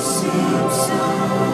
seems so